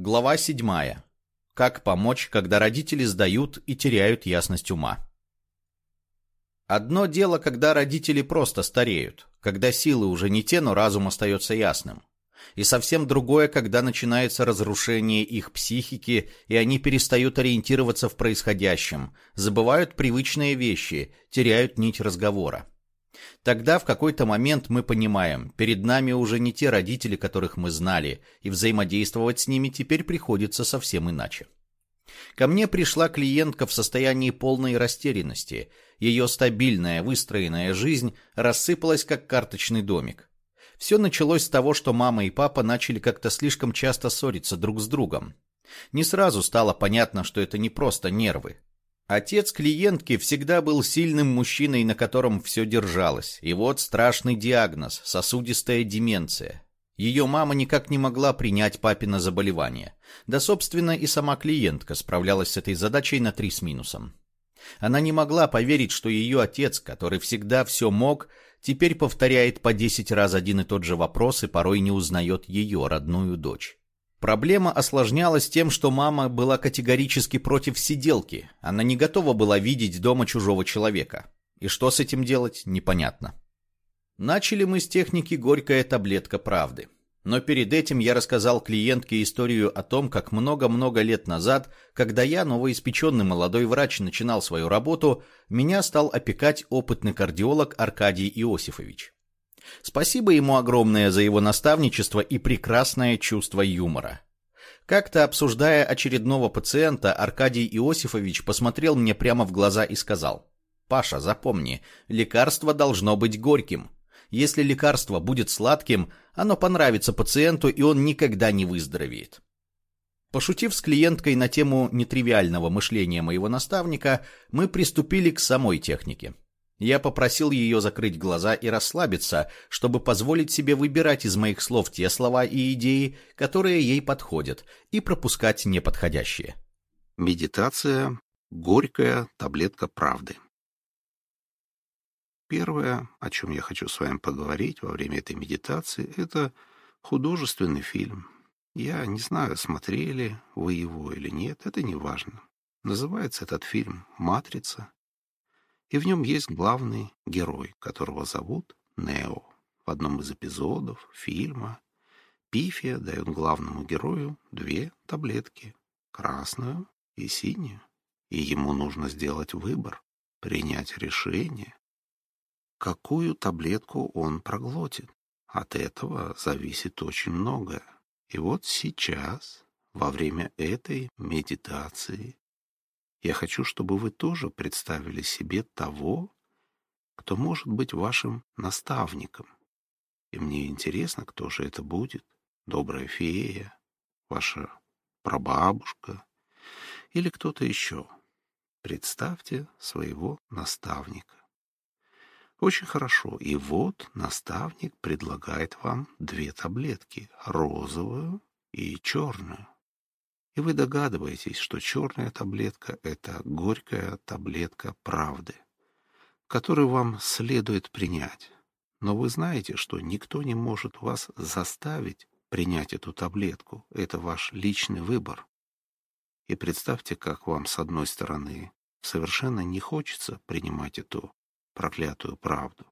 Глава 7. Как помочь, когда родители сдают и теряют ясность ума. Одно дело, когда родители просто стареют, когда силы уже не те, но разум остается ясным. И совсем другое, когда начинается разрушение их психики, и они перестают ориентироваться в происходящем, забывают привычные вещи, теряют нить разговора. Тогда в какой-то момент мы понимаем, перед нами уже не те родители, которых мы знали, и взаимодействовать с ними теперь приходится совсем иначе. Ко мне пришла клиентка в состоянии полной растерянности. Ее стабильная, выстроенная жизнь рассыпалась, как карточный домик. Все началось с того, что мама и папа начали как-то слишком часто ссориться друг с другом. Не сразу стало понятно, что это не просто нервы. Отец клиентки всегда был сильным мужчиной, на котором все держалось. И вот страшный диагноз – сосудистая деменция. Ее мама никак не могла принять папино заболевание. Да, собственно, и сама клиентка справлялась с этой задачей на три с минусом. Она не могла поверить, что ее отец, который всегда все мог, теперь повторяет по десять раз один и тот же вопрос и порой не узнает ее, родную дочь. Проблема осложнялась тем, что мама была категорически против сиделки. Она не готова была видеть дома чужого человека. И что с этим делать, непонятно. Начали мы с техники «Горькая таблетка правды». Но перед этим я рассказал клиентке историю о том, как много-много лет назад, когда я, новоиспеченный молодой врач, начинал свою работу, меня стал опекать опытный кардиолог Аркадий Иосифович. Спасибо ему огромное за его наставничество и прекрасное чувство юмора. Как-то обсуждая очередного пациента, Аркадий Иосифович посмотрел мне прямо в глаза и сказал, «Паша, запомни, лекарство должно быть горьким. Если лекарство будет сладким, оно понравится пациенту, и он никогда не выздоровеет». Пошутив с клиенткой на тему нетривиального мышления моего наставника, мы приступили к самой технике. Я попросил ее закрыть глаза и расслабиться, чтобы позволить себе выбирать из моих слов те слова и идеи, которые ей подходят, и пропускать неподходящие. Медитация – горькая таблетка правды. Первое, о чем я хочу с вами поговорить во время этой медитации, это художественный фильм. Я не знаю, смотрели вы его или нет, это не важно. Называется этот фильм «Матрица», и в нем есть главный герой, которого зовут Нео. В одном из эпизодов фильма Пифия дает главному герою две таблетки — красную и синюю. И ему нужно сделать выбор, принять решение, какую таблетку он проглотит. От этого зависит очень многое. И вот сейчас, во время этой медитации, я хочу, чтобы вы тоже представили себе того, кто может быть вашим наставником. И мне интересно, кто же это будет. Добрая фея, ваша прабабушка или кто-то еще. Представьте своего наставника. Очень хорошо. И вот наставник предлагает вам две таблетки — розовую и черную. И вы догадываетесь, что черная таблетка — это горькая таблетка правды, которую вам следует принять. Но вы знаете, что никто не может вас заставить принять эту таблетку. Это ваш личный выбор. И представьте, как вам, с одной стороны, совершенно не хочется принимать эту проклятую правду.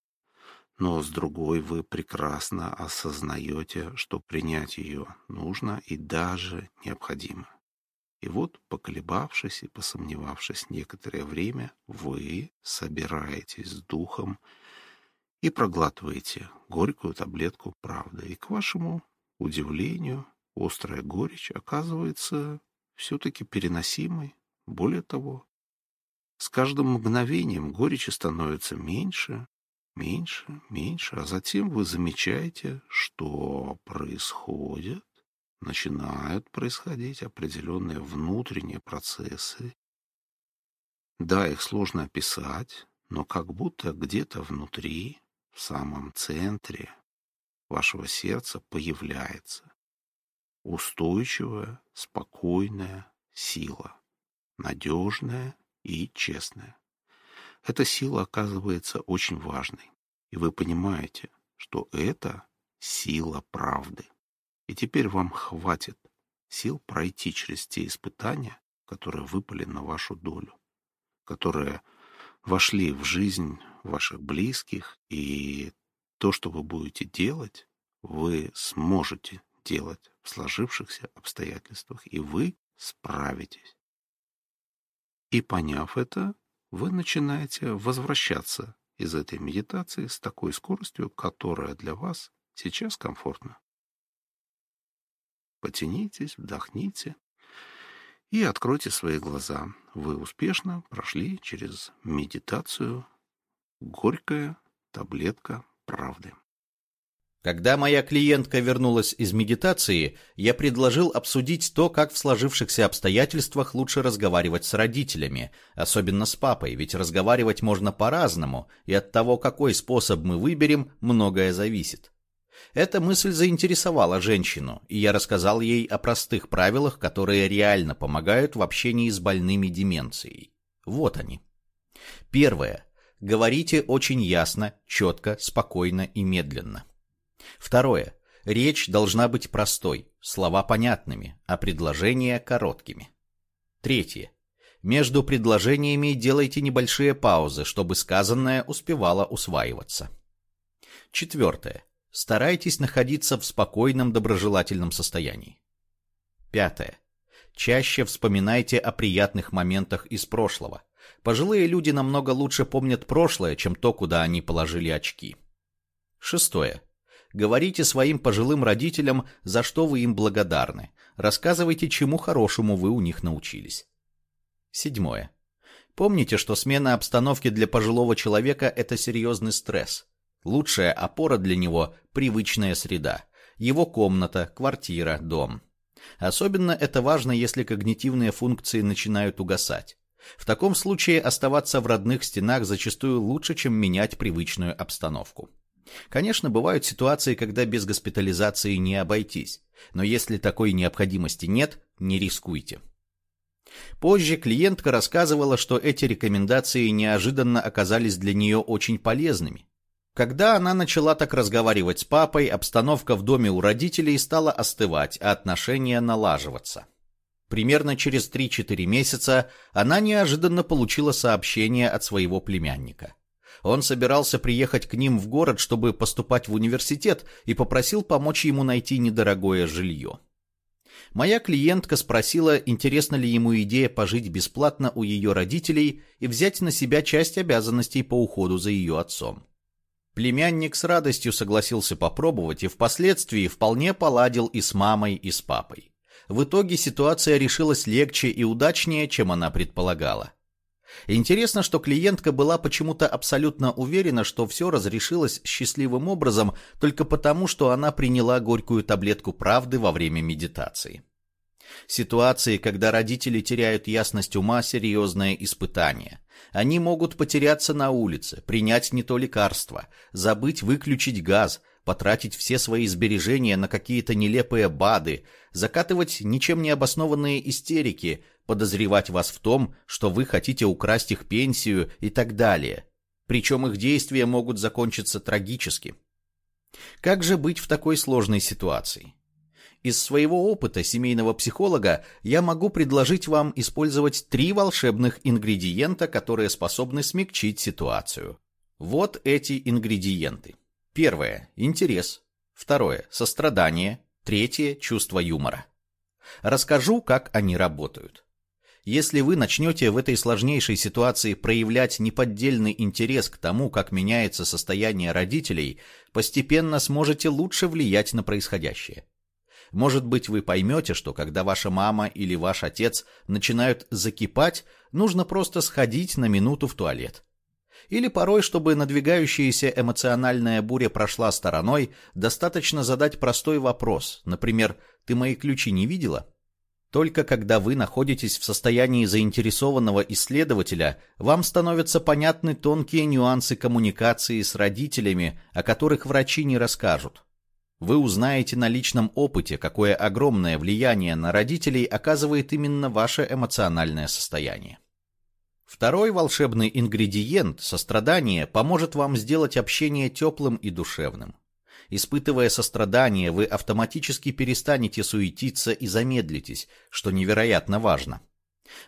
Но с другой вы прекрасно осознаете, что принять ее нужно и даже необходимо. И вот, поколебавшись и посомневавшись некоторое время, вы собираетесь с духом и проглатываете горькую таблетку правды. И к вашему удивлению, острая горечь оказывается все-таки переносимой. Более того, с каждым мгновением горечи становится меньше, меньше, меньше, а затем вы замечаете, что происходит начинают происходить определенные внутренние процессы. Да, их сложно описать, но как будто где-то внутри, в самом центре вашего сердца появляется устойчивая, спокойная сила, надежная и честная. Эта сила оказывается очень важной, и вы понимаете, что это сила правды. И теперь вам хватит сил пройти через те испытания, которые выпали на вашу долю, которые вошли в жизнь ваших близких, и то, что вы будете делать, вы сможете делать в сложившихся обстоятельствах, и вы справитесь. И поняв это, вы начинаете возвращаться из этой медитации с такой скоростью, которая для вас сейчас комфортна. Потянитесь, вдохните и откройте свои глаза. Вы успешно прошли через медитацию «Горькая таблетка правды». Когда моя клиентка вернулась из медитации, я предложил обсудить то, как в сложившихся обстоятельствах лучше разговаривать с родителями, особенно с папой, ведь разговаривать можно по-разному, и от того, какой способ мы выберем, многое зависит. Эта мысль заинтересовала женщину, и я рассказал ей о простых правилах, которые реально помогают в общении с больными деменцией. Вот они. Первое. Говорите очень ясно, четко, спокойно и медленно. Второе. Речь должна быть простой, слова понятными, а предложения короткими. Третье. Между предложениями делайте небольшие паузы, чтобы сказанное успевало усваиваться. Четвертое. Старайтесь находиться в спокойном доброжелательном состоянии. Пятое. Чаще вспоминайте о приятных моментах из прошлого. Пожилые люди намного лучше помнят прошлое, чем то, куда они положили очки. Шестое. Говорите своим пожилым родителям, за что вы им благодарны. Рассказывайте, чему хорошему вы у них научились. Седьмое. Помните, что смена обстановки для пожилого человека – это серьезный стресс. Лучшая опора для него – привычная среда. Его комната, квартира, дом. Особенно это важно, если когнитивные функции начинают угасать. В таком случае оставаться в родных стенах зачастую лучше, чем менять привычную обстановку. Конечно, бывают ситуации, когда без госпитализации не обойтись, но если такой необходимости нет, не рискуйте. Позже клиентка рассказывала, что эти рекомендации неожиданно оказались для нее очень полезными. Когда она начала так разговаривать с папой, обстановка в доме у родителей стала остывать, а отношения налаживаться. Примерно через 3-4 месяца она неожиданно получила сообщение от своего племянника. Он собирался приехать к ним в город, чтобы поступать в университет, и попросил помочь ему найти недорогое жилье. Моя клиентка спросила, интересна ли ему идея пожить бесплатно у ее родителей и взять на себя часть обязанностей по уходу за ее отцом. Племянник с радостью согласился попробовать и впоследствии вполне поладил и с мамой, и с папой. В итоге ситуация решилась легче и удачнее, чем она предполагала. Интересно, что клиентка была почему-то абсолютно уверена, что все разрешилось счастливым образом только потому, что она приняла горькую таблетку правды во время медитации. Ситуации, когда родители теряют ясность ума, серьезное испытание. Они могут потеряться на улице, принять не то лекарство, забыть выключить газ, потратить все свои сбережения на какие-то нелепые БАДы, закатывать ничем не обоснованные истерики, подозревать вас в том, что вы хотите украсть их пенсию и так далее. Причем их действия могут закончиться трагически. Как же быть в такой сложной ситуации? Из своего опыта семейного психолога я могу предложить вам использовать три волшебных ингредиента, которые способны смягчить ситуацию. Вот эти ингредиенты. Первое – интерес. Второе – сострадание. Третье – чувство юмора. Расскажу, как они работают. Если вы начнете в этой сложнейшей ситуации проявлять неподдельный интерес к тому, как меняется состояние родителей, постепенно сможете лучше влиять на происходящее. Может быть, вы поймете, что когда ваша мама или ваш отец начинают закипать, нужно просто сходить на минуту в туалет. Или порой, чтобы надвигающаяся эмоциональная буря прошла стороной, достаточно задать простой вопрос, например, «Ты мои ключи не видела?» Только когда вы находитесь в состоянии заинтересованного исследователя, вам становятся понятны тонкие нюансы коммуникации с родителями, о которых врачи не расскажут. Вы узнаете на личном опыте, какое огромное влияние на родителей оказывает именно ваше эмоциональное состояние. Второй волшебный ингредиент – сострадание – поможет вам сделать общение теплым и душевным. Испытывая сострадание, вы автоматически перестанете суетиться и замедлитесь, что невероятно важно.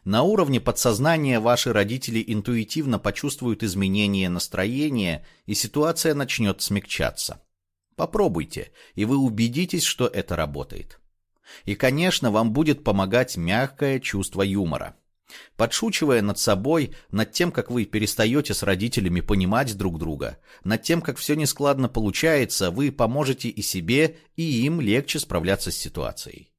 На уровне подсознания ваши родители интуитивно почувствуют изменение настроения, и ситуация начнет смягчаться. Попробуйте, и вы убедитесь, что это работает. И, конечно, вам будет помогать мягкое чувство юмора. Подшучивая над собой, над тем, как вы перестаете с родителями понимать друг друга, над тем, как все нескладно получается, вы поможете и себе, и им легче справляться с ситуацией.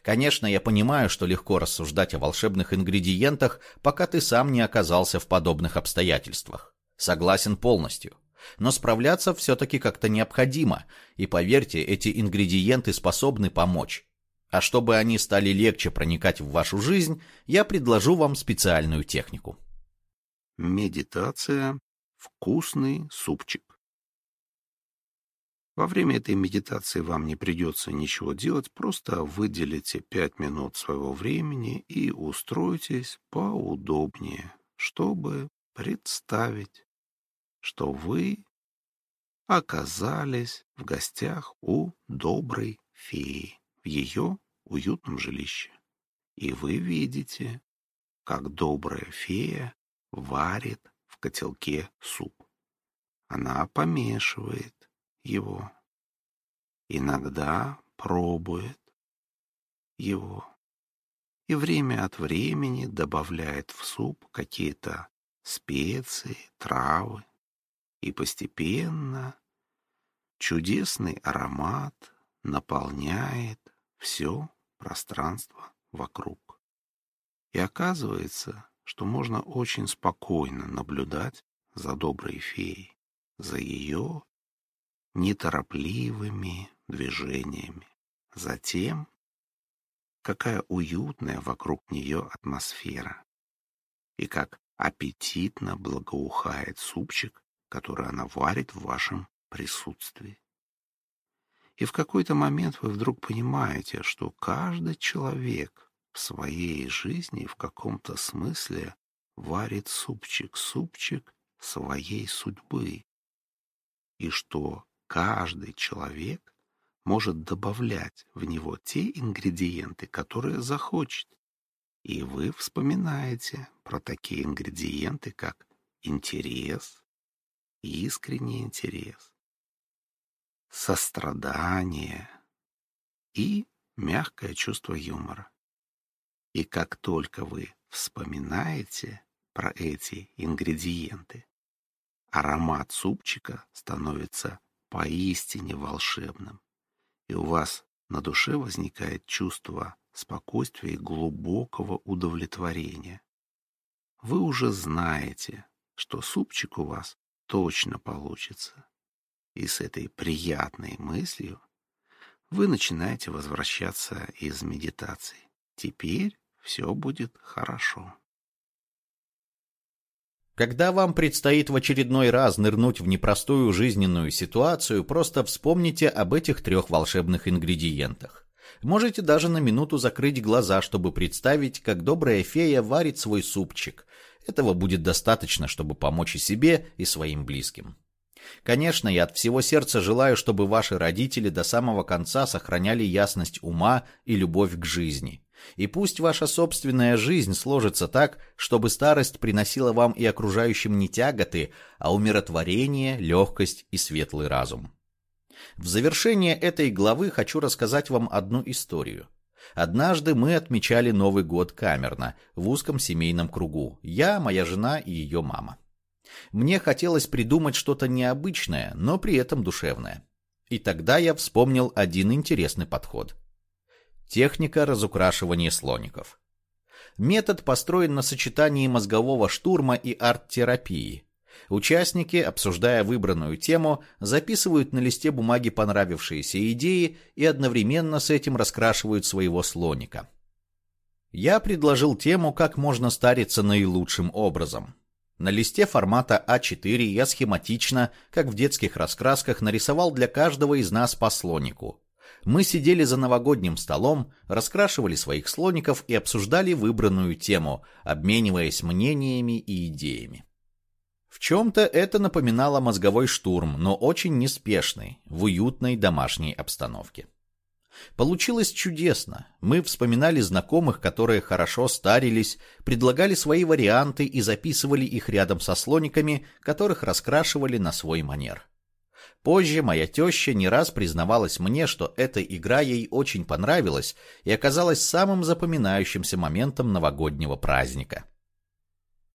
Конечно, я понимаю, что легко рассуждать о волшебных ингредиентах, пока ты сам не оказался в подобных обстоятельствах. Согласен полностью. Но справляться все-таки как-то необходимо, и поверьте, эти ингредиенты способны помочь. А чтобы они стали легче проникать в вашу жизнь, я предложу вам специальную технику. Медитация «Вкусный супчик». Во время этой медитации вам не придется ничего делать, просто выделите пять минут своего времени и устройтесь поудобнее, чтобы представить, что вы оказались в гостях у доброй феи в ее уютном жилище. И вы видите, как добрая фея варит в котелке суп. Она помешивает его. Иногда пробует его. И время от времени добавляет в суп какие-то специи, травы. И постепенно чудесный аромат наполняет все пространство вокруг. И оказывается, что можно очень спокойно наблюдать за доброй феей, за ее неторопливыми движениями, за тем, какая уютная вокруг нее атмосфера, и как аппетитно благоухает супчик, который она варит в вашем присутствии. И в какой-то момент вы вдруг понимаете, что каждый человек в своей жизни в каком-то смысле варит супчик, супчик своей судьбы. И что каждый человек может добавлять в него те ингредиенты, которые захочет. И вы вспоминаете про такие ингредиенты, как интерес, искренний интерес, сострадание и мягкое чувство юмора. И как только вы вспоминаете про эти ингредиенты, аромат супчика становится поистине волшебным, и у вас на душе возникает чувство спокойствия и глубокого удовлетворения. Вы уже знаете, что супчик у вас точно получится. И с этой приятной мыслью вы начинаете возвращаться из медитации. Теперь все будет хорошо. Когда вам предстоит в очередной раз нырнуть в непростую жизненную ситуацию, просто вспомните об этих трех волшебных ингредиентах. Можете даже на минуту закрыть глаза, чтобы представить, как добрая фея варит свой супчик. Этого будет достаточно, чтобы помочь и себе, и своим близким. Конечно, я от всего сердца желаю, чтобы ваши родители до самого конца сохраняли ясность ума и любовь к жизни. И пусть ваша собственная жизнь сложится так, чтобы старость приносила вам и окружающим не тяготы, а умиротворение, легкость и светлый разум. В завершение этой главы хочу рассказать вам одну историю. Однажды мы отмечали Новый год камерно, в узком семейном кругу. Я, моя жена и ее мама. Мне хотелось придумать что-то необычное, но при этом душевное. И тогда я вспомнил один интересный подход. Техника разукрашивания слоников. Метод построен на сочетании мозгового штурма и арт-терапии. Участники, обсуждая выбранную тему, записывают на листе бумаги понравившиеся идеи и одновременно с этим раскрашивают своего слоника. Я предложил тему «Как можно стариться наилучшим образом». На листе формата А4 я схематично, как в детских раскрасках, нарисовал для каждого из нас по слонику. Мы сидели за новогодним столом, раскрашивали своих слоников и обсуждали выбранную тему, обмениваясь мнениями и идеями. Чем-то это напоминало мозговой штурм, но очень неспешный, в уютной домашней обстановке. Получилось чудесно. Мы вспоминали знакомых, которые хорошо старились, предлагали свои варианты и записывали их рядом со слониками, которых раскрашивали на свой манер. Позже моя теща не раз признавалась мне, что эта игра ей очень понравилась и оказалась самым запоминающимся моментом новогоднего праздника.